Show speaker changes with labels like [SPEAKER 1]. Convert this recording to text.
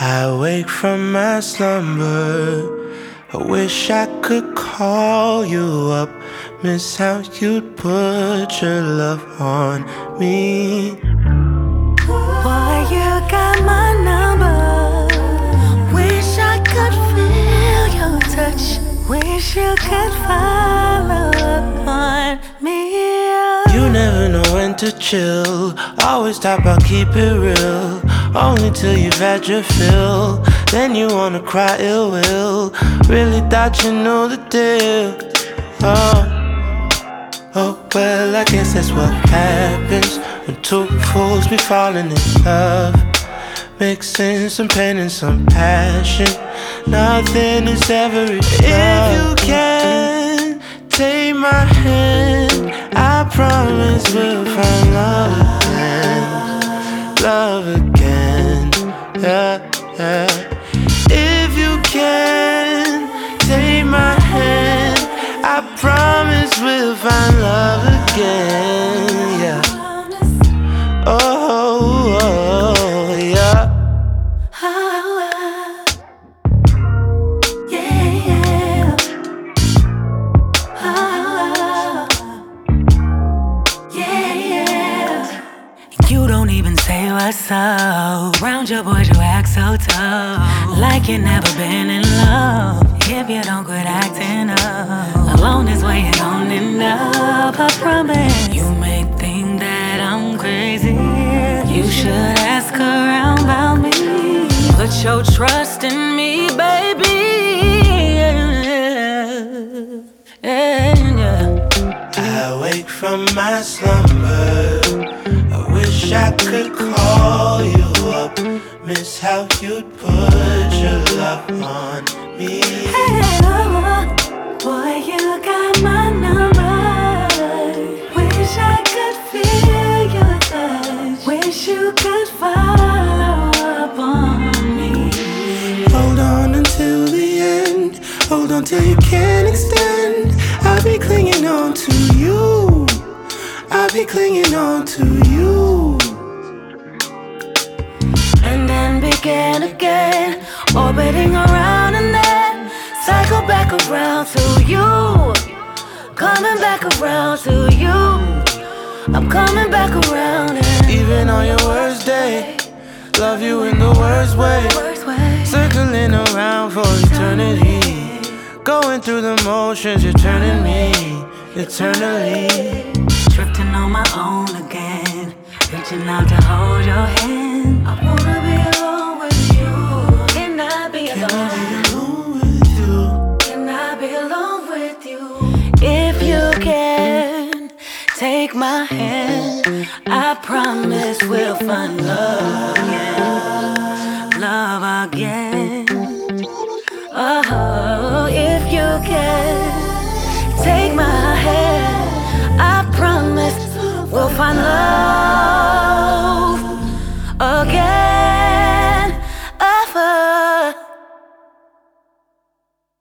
[SPEAKER 1] I wake from my slumber. I wish I could call you up. Miss how you'd put your love on me.
[SPEAKER 2] Boy, you got my number. Wish I could feel your touch. Wish you could follow up on me.
[SPEAKER 1] You never know when to chill. Always talk about keep it real. Only till you've had your fill. Then you wanna cry ill will. Really thought you knew the deal. Oh. Oh, well, I guess that's what happens when two fools be falling in love. Mixing some pain and some passion. Nothing is ever enough. If you can take my hand, Yeah. If you can take my hand, I promise we'll find love again. Yeah. Oh, oh, yeah.
[SPEAKER 2] You don't even say what's up. Round your boys, you act so tough. Like you never been in love. If you don't quit acting up, alone is you don't end. I promise. You may think that I'm crazy. You should ask around about me. Put your trust in me, baby. Yeah, Yeah.
[SPEAKER 1] I wake from my slumber. Wish I could call you up. Miss how you'd put your love on me.
[SPEAKER 2] Hey, oh, boy, you got my number. Wish I could feel your touch. Wish you could follow up on me.
[SPEAKER 1] Hold on until the end. Hold on till you can't extend. I'll be clinging on to you. I'll be clinging on to you.
[SPEAKER 2] Begin again, orbiting around and then cycle back around to you. Coming back around to you. I'm coming back around and
[SPEAKER 1] Even on your worst day, love you in the worst way. Circling around for eternity. Going through the motions, you're turning me eternally.
[SPEAKER 2] Take my hand, I promise we'll find love again. Love again.